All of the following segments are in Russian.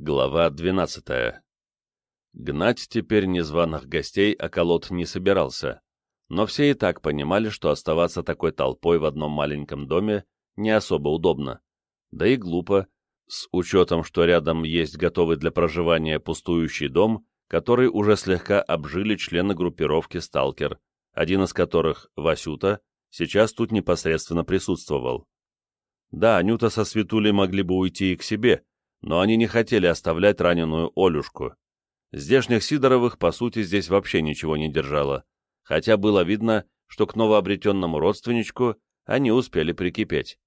Глава 12. Гнать теперь незваных гостей околот не собирался, но все и так понимали, что оставаться такой толпой в одном маленьком доме не особо удобно. Да и глупо, с учетом, что рядом есть готовый для проживания пустующий дом, который уже слегка обжили члены группировки «Сталкер», один из которых, Васюта, сейчас тут непосредственно присутствовал. Да, Анюта со Светулей могли бы уйти и к себе, но они не хотели оставлять раненую Олюшку. Здешних Сидоровых, по сути, здесь вообще ничего не держало, хотя было видно, что к новообретенному родственничку они успели прикипеть.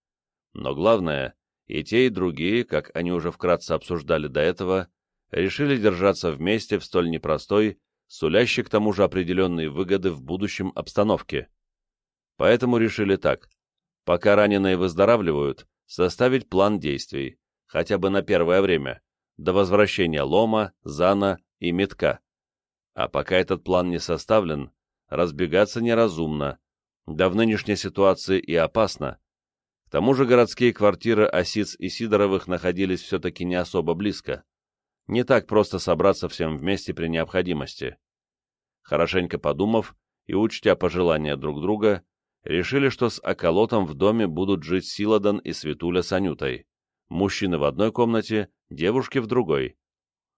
Но главное, и те, и другие, как они уже вкратце обсуждали до этого, решили держаться вместе в столь непростой, сулящей к тому же определенные выгоды в будущем обстановке. Поэтому решили так. Пока раненые выздоравливают, составить план действий, хотя бы на первое время, до возвращения Лома, Зана и Метка. А пока этот план не составлен, разбегаться неразумно, да в нынешней ситуации и опасно. К тому же городские квартиры Осиц и Сидоровых находились все-таки не особо близко. Не так просто собраться всем вместе при необходимости. Хорошенько подумав и учтя пожелания друг друга, решили, что с околотом в доме будут жить Силадан и Светуля с Анютой мужчины в одной комнате, девушки в другой.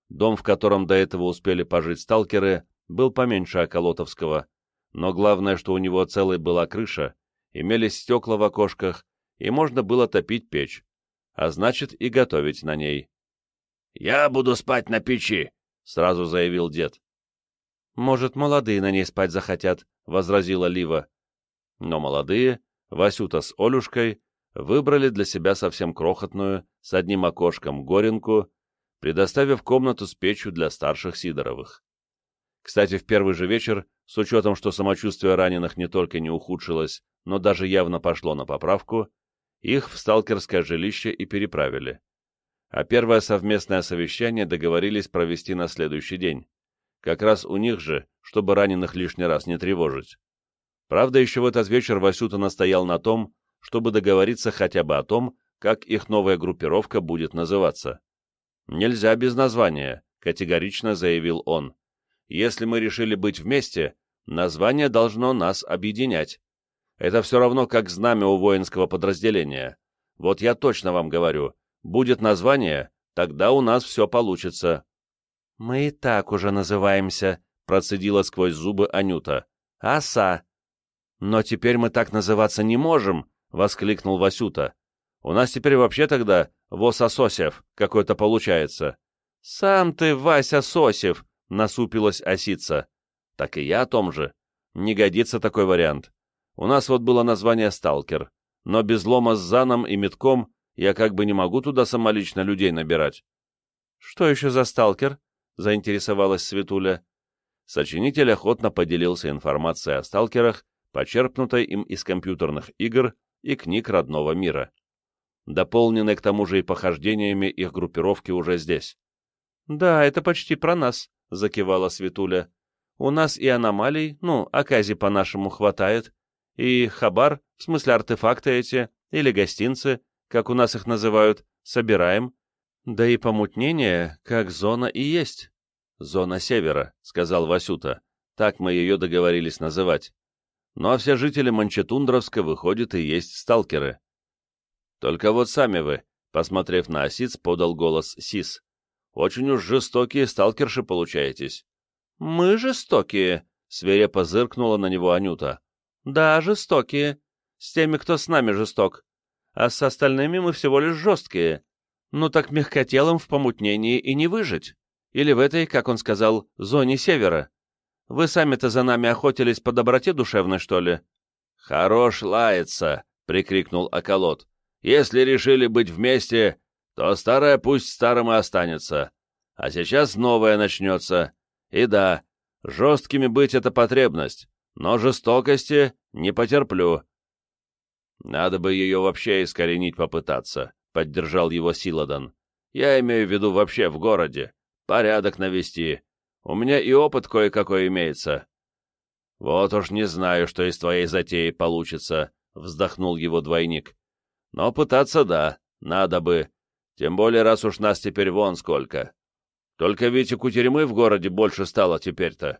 Дом, в котором до этого успели пожить сталкеры, был поменьше околотовского, но главное, что у него целой была крыша, имелись стекла в окошках, и можно было топить печь, а значит и готовить на ней. «Я буду спать на печи», — сразу заявил дед. «Может, молодые на ней спать захотят», — возразила Лива. Но молодые, Васюта с Олюшкой, выбрали для себя совсем крохотную, с одним окошком, горенку, предоставив комнату с печью для старших Сидоровых. Кстати, в первый же вечер, с учетом, что самочувствие раненых не только не ухудшилось, но даже явно пошло на поправку, их в сталкерское жилище и переправили. А первое совместное совещание договорились провести на следующий день, как раз у них же, чтобы раненых лишний раз не тревожить. Правда, еще в этот вечер Васюта настоял на том, чтобы договориться хотя бы о том, как их новая группировка будет называться. «Нельзя без названия», — категорично заявил он. «Если мы решили быть вместе, название должно нас объединять. Это все равно как знамя у воинского подразделения. Вот я точно вам говорю, будет название, тогда у нас все получится». «Мы и так уже называемся», — процедила сквозь зубы Анюта. «Оса». «Но теперь мы так называться не можем», — воскликнул Васюта. «У нас теперь вообще тогда Воса Сосев какой-то получается». «Сам ты, Вася Сосев!» — насупилась осица. «Так и я о том же. Не годится такой вариант. У нас вот было название «Сталкер», но без лома с заном и метком я как бы не могу туда самолично людей набирать». «Что еще за «Сталкер»?» — заинтересовалась Светуля. Сочинитель охотно поделился информацией о сталкерах, почерпнутой им из компьютерных игр и книг родного мира, дополненной к тому же и похождениями их группировки уже здесь. «Да, это почти про нас», — закивала Светуля. «У нас и аномалий, ну, окази по-нашему хватает, и хабар, в смысле артефакты эти, или гостинцы, как у нас их называют, собираем. Да и помутнение, как зона и есть». «Зона севера», — сказал Васюта. Так мы ее договорились называть. Ну а все жители Манчетундровска, выходят и есть сталкеры. Только вот сами вы, посмотрев на осиц, подал голос Сис. Очень уж жестокие сталкерши получаетесь. Мы жестокие, свирепо зыркнула на него Анюта. Да, жестокие. С теми, кто с нами жесток. А с остальными мы всего лишь жесткие. Ну так мягкотелым в помутнении и не выжить. Или в этой, как он сказал, зоне севера. Вы сами-то за нами охотились по доброте душевной, что ли?» «Хорош лаяться!» — прикрикнул околот. «Если решили быть вместе, то старое пусть старым и останется. А сейчас новое начнется. И да, жесткими быть — это потребность, но жестокости не потерплю». «Надо бы ее вообще искоренить попытаться», — поддержал его Силадан. «Я имею в виду вообще в городе. Порядок навести, у меня и опыт кое-какой имеется». «Вот уж не знаю, что из твоей затеи получится», — вздохнул его двойник. «Но пытаться да, надо бы. Тем более, раз уж нас теперь вон сколько. Только ведь и кутерьмы в городе больше стало теперь-то.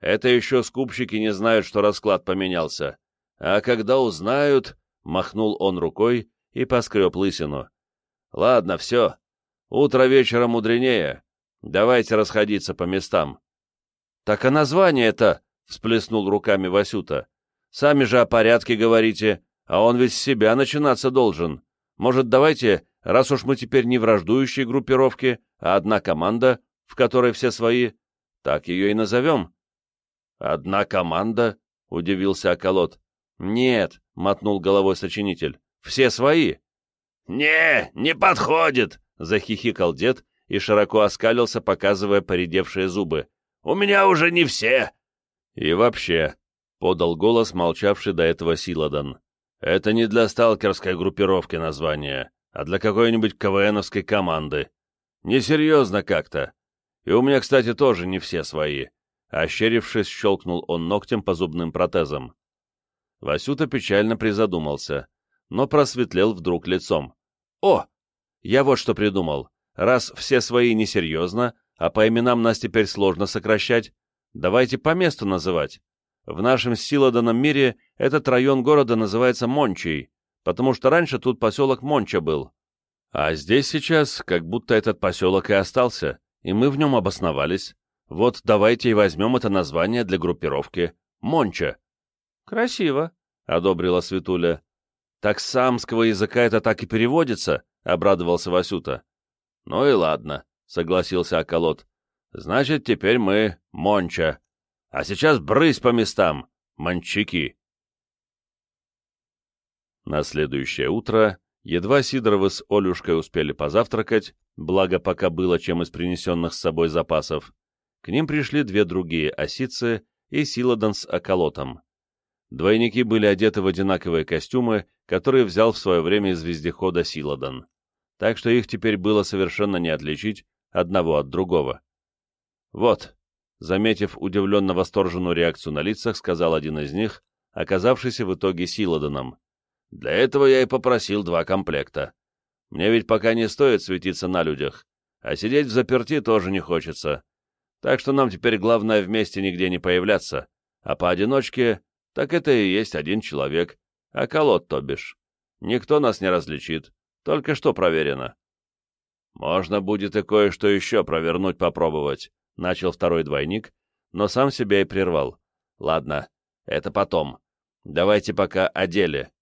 Это еще скупщики не знают, что расклад поменялся. А когда узнают, махнул он рукой и поскреб лысину. Ладно, все. Утро вечера мудренее. Давайте расходиться по местам. Так а название-то, всплеснул руками Васюта. Сами же о порядке говорите, а он ведь с себя начинаться должен. Может, давайте, раз уж мы теперь не враждующие группировки, а одна команда, в которой все свои, так ее и назовем. «Одна команда?» — удивился Околот. «Нет», — мотнул головой сочинитель, — «все свои». «Не, не подходит!» — захихикал дед и широко оскалился, показывая поредевшие зубы. «У меня уже не все!» «И вообще», — подал голос молчавший до этого Силадан, — «это не для сталкерской группировки название, а для какой-нибудь КВНовской команды. Несерьезно как-то. И у меня, кстати, тоже не все свои. Ощерившись, щелкнул он ногтем по зубным протезам. Васюта печально призадумался, но просветлел вдруг лицом. «О! Я вот что придумал. Раз все свои несерьезно, а по именам нас теперь сложно сокращать, давайте по месту называть. В нашем Силаданом мире этот район города называется Мончей, потому что раньше тут поселок Монча был. А здесь сейчас как будто этот поселок и остался, и мы в нем обосновались. Вот давайте и возьмем это название для группировки. Монча. Красиво, — одобрила Светуля. Так с самского языка это так и переводится, — обрадовался Васюта. Ну и ладно, — согласился Околот. Значит, теперь мы Монча. А сейчас брысь по местам, манчики. На следующее утро едва Сидоровы с Олюшкой успели позавтракать, благо пока было чем из принесенных с собой запасов, к ним пришли две другие осицы и Силадан с околотом. Двойники были одеты в одинаковые костюмы, которые взял в свое время из вездехода Силадан, так что их теперь было совершенно не отличить одного от другого. «Вот», — заметив удивленно восторженную реакцию на лицах, сказал один из них, оказавшийся в итоге Силаданом. «Для этого я и попросил два комплекта. Мне ведь пока не стоит светиться на людях, а сидеть в заперти тоже не хочется. Так что нам теперь главное вместе нигде не появляться, а поодиночке, так это и есть один человек, а колод, то бишь. Никто нас не различит, только что проверено. Можно будет и кое-что еще провернуть попробовать, начал второй двойник, но сам себя и прервал. Ладно, это потом. Давайте пока о деле.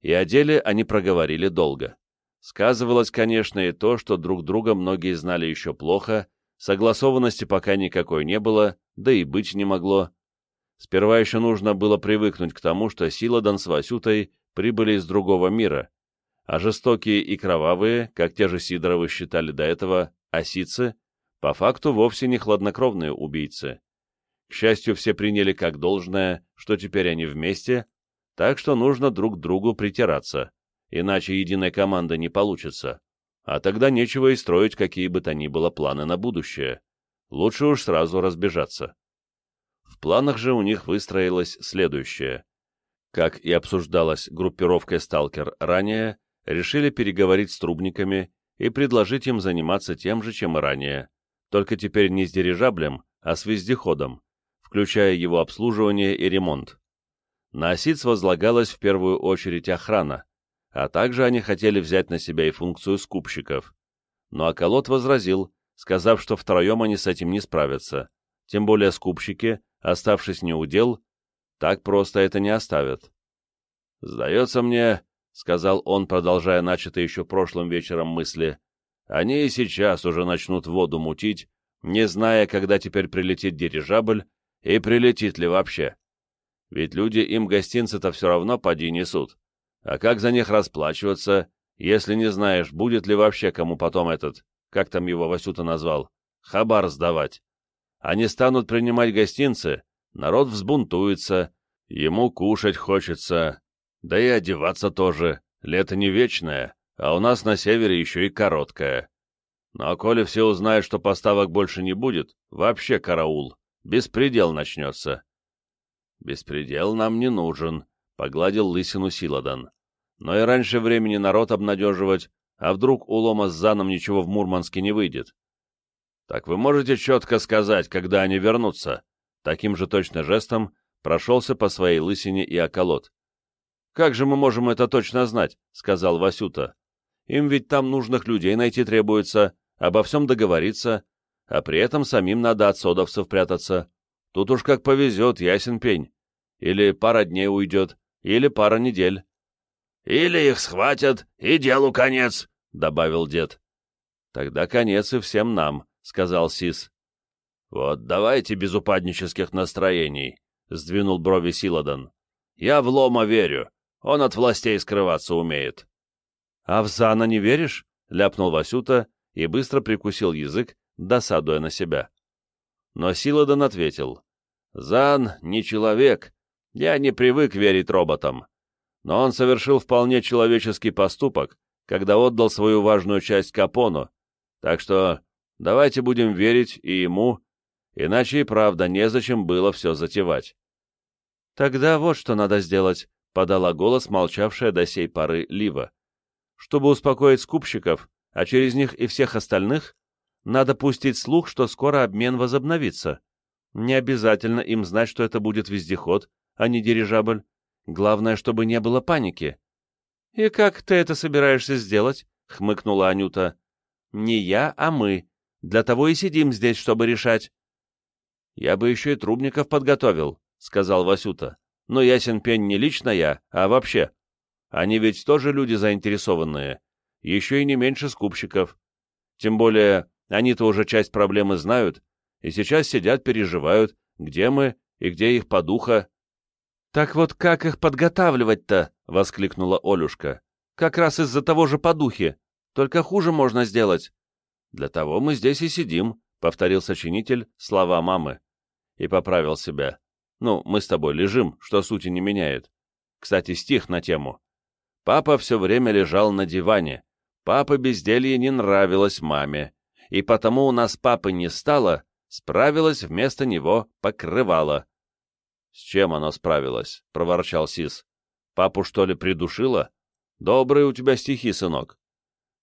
И о деле они проговорили долго. Сказывалось, конечно, и то, что друг друга многие знали еще плохо, Согласованности пока никакой не было, да и быть не могло. Сперва еще нужно было привыкнуть к тому, что Силадан с Васютой прибыли из другого мира, а жестокие и кровавые, как те же Сидоровы считали до этого, осицы, по факту вовсе не хладнокровные убийцы. К счастью, все приняли как должное, что теперь они вместе, так что нужно друг другу притираться, иначе единой команды не получится. А тогда нечего и строить какие бы то ни было планы на будущее. Лучше уж сразу разбежаться. В планах же у них выстроилось следующее. Как и обсуждалось группировкой «Сталкер» ранее, решили переговорить с трубниками и предложить им заниматься тем же, чем и ранее, только теперь не с дирижаблем, а с вездеходом, включая его обслуживание и ремонт. На осиц возлагалась в первую очередь охрана, а также они хотели взять на себя и функцию скупщиков. Но Аколот возразил, сказав, что втроем они с этим не справятся, тем более скупщики, оставшись неудел, так просто это не оставят. «Сдается мне», — сказал он, продолжая начатые еще прошлым вечером мысли, «они и сейчас уже начнут воду мутить, не зная, когда теперь прилетит дирижабль и прилетит ли вообще. Ведь люди им гостинцы-то все равно поди несут. А как за них расплачиваться, если не знаешь, будет ли вообще кому потом этот, как там его Васюта назвал, хабар сдавать? Они станут принимать гостинцы, народ взбунтуется, ему кушать хочется, да и одеваться тоже, лето не вечное, а у нас на севере еще и короткое. А коли все узнают, что поставок больше не будет, вообще караул, беспредел начнется. Беспредел нам не нужен, — погладил лысину Силадан но и раньше времени народ обнадеживать, а вдруг у Лома с Заном ничего в Мурманске не выйдет? Так вы можете четко сказать, когда они вернутся? Таким же точно жестом прошелся по своей лысине и околот. «Как же мы можем это точно знать?» — сказал Васюта. «Им ведь там нужных людей найти требуется, обо всем договориться, а при этом самим надо от содовцев прятаться. Тут уж как повезет, ясен пень. Или пара дней уйдет, или пара недель». «Или их схватят, и делу конец», — добавил дед. «Тогда конец и всем нам», — сказал Сис. «Вот давайте без упаднических настроений», — сдвинул брови Силадан. «Я в Лома верю. Он от властей скрываться умеет». «А в Зана не веришь?» — ляпнул Васюта и быстро прикусил язык, досадуя на себя. Но Силадан ответил. «Зан не человек. Я не привык верить роботам. Но он совершил вполне человеческий поступок, когда отдал свою важную часть Капону. Так что давайте будем верить и ему, иначе и правда незачем было все затевать». «Тогда вот что надо сделать», — подала голос молчавшая до сей поры Лива. «Чтобы успокоить скупщиков, а через них и всех остальных, надо пустить слух, что скоро обмен возобновится. Не обязательно им знать, что это будет вездеход, а не дирижабль. Главное, чтобы не было паники. — И как ты это собираешься сделать? — хмыкнула Анюта. — Не я, а мы. Для того и сидим здесь, чтобы решать. — Я бы еще и трубников подготовил, — сказал Васюта. — Но ясен пень не лично я, а вообще. Они ведь тоже люди заинтересованные. Еще и не меньше скупщиков. Тем более, они-то уже часть проблемы знают, и сейчас сидят, переживают, где мы и где их подуха. «Так вот как их подготавливать-то?» — воскликнула Олюшка. «Как раз из-за того же подухи. Только хуже можно сделать». «Для того мы здесь и сидим», — повторил сочинитель слова мамы. И поправил себя. «Ну, мы с тобой лежим, что сути не меняет. Кстати, стих на тему. Папа все время лежал на диване. Папа безделье не нравилось маме. И потому у нас папы не стало, справилась вместо него покрывало. «С чем оно справилось?» — проворчал Сис. «Папу, что ли, придушила? Добрые у тебя стихи, сынок».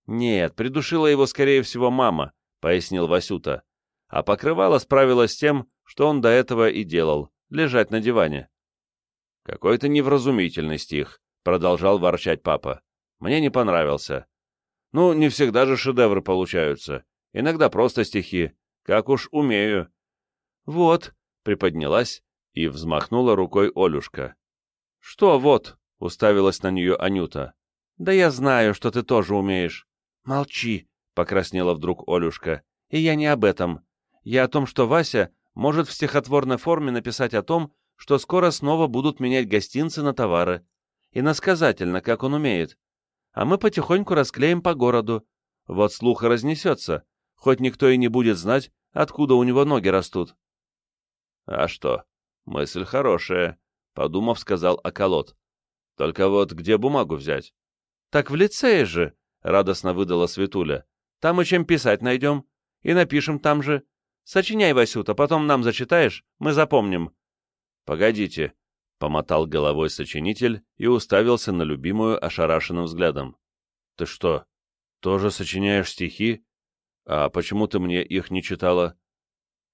«Нет, придушила его, скорее всего, мама», — пояснил Васюта. А покрывало справилось с тем, что он до этого и делал — лежать на диване. «Какой-то невразумительный стих», — продолжал ворчать папа. «Мне не понравился. Ну, не всегда же шедевры получаются. Иногда просто стихи. Как уж умею». «Вот», — приподнялась и взмахнула рукой Олюшка. «Что вот?» — уставилась на нее Анюта. «Да я знаю, что ты тоже умеешь». «Молчи!» — покраснела вдруг Олюшка. «И я не об этом. Я о том, что Вася может в стихотворной форме написать о том, что скоро снова будут менять гостинцы на товары. И насказательно, как он умеет. А мы потихоньку расклеим по городу. Вот слух разнесется, хоть никто и не будет знать, откуда у него ноги растут». «А что?» «Мысль хорошая», — подумав, сказал Околот. «Только вот где бумагу взять?» «Так в лицее же», — радостно выдала Светуля. «Там и чем писать найдем. И напишем там же. Сочиняй, Васюта, потом нам зачитаешь, мы запомним». «Погодите», — помотал головой сочинитель и уставился на любимую ошарашенным взглядом. «Ты что, тоже сочиняешь стихи? А почему ты мне их не читала?»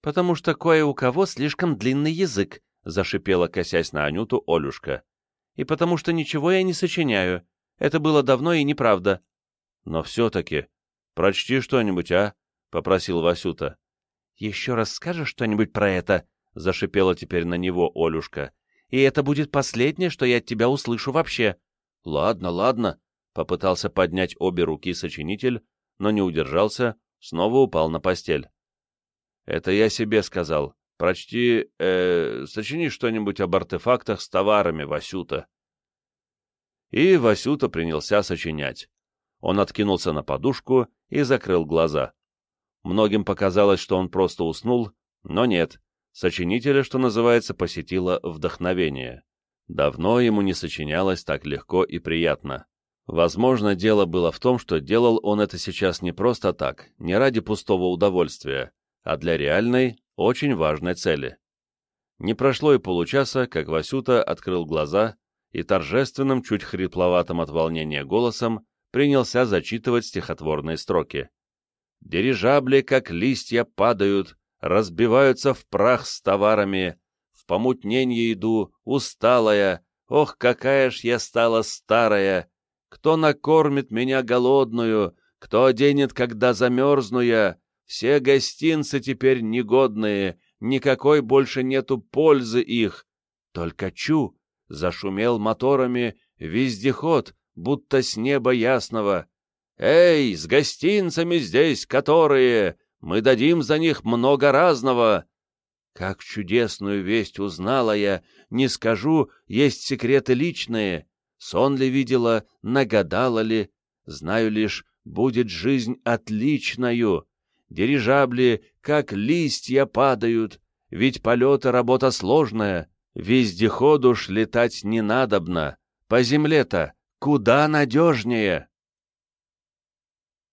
«Потому что кое у кого слишком длинный язык», — зашипела, косясь на Анюту, Олюшка. «И потому что ничего я не сочиняю. Это было давно и неправда». «Но все-таки, прочти что-нибудь, а?» — попросил Васюта. «Еще раз скажешь что-нибудь про это?» — зашипела теперь на него Олюшка. «И это будет последнее, что я от тебя услышу вообще». «Ладно, ладно», — попытался поднять обе руки сочинитель, но не удержался, снова упал на постель. Это я себе сказал. Прочти, э, сочини что-нибудь об артефактах с товарами, Васюта. И Васюта принялся сочинять. Он откинулся на подушку и закрыл глаза. Многим показалось, что он просто уснул, но нет. Сочинителя, что называется, посетило вдохновение. Давно ему не сочинялось так легко и приятно. Возможно, дело было в том, что делал он это сейчас не просто так, не ради пустого удовольствия, а для реальной, очень важной цели. Не прошло и получаса, как Васюта открыл глаза и торжественным, чуть хрипловатым от волнения голосом принялся зачитывать стихотворные строки. «Дирижабли, как листья, падают, разбиваются в прах с товарами, в помутненье иду, усталая, ох, какая ж я стала старая, кто накормит меня голодную, кто оденет, когда замерзну я, все гостинцы теперь негодные, никакой больше нету пользы их, только чу, зашумел моторами вездеход, будто с неба ясного. «Эй, с гостинцами здесь, которые! Мы дадим за них много разного!» Как чудесную весть узнала я, не скажу, есть секреты личные. Сон ли видела, нагадала ли, знаю лишь, будет жизнь отличною. Дирижабли, как листья, падают, ведь полеты работа сложная, вездеходу ж летать не надобно, по земле-то куда надежнее.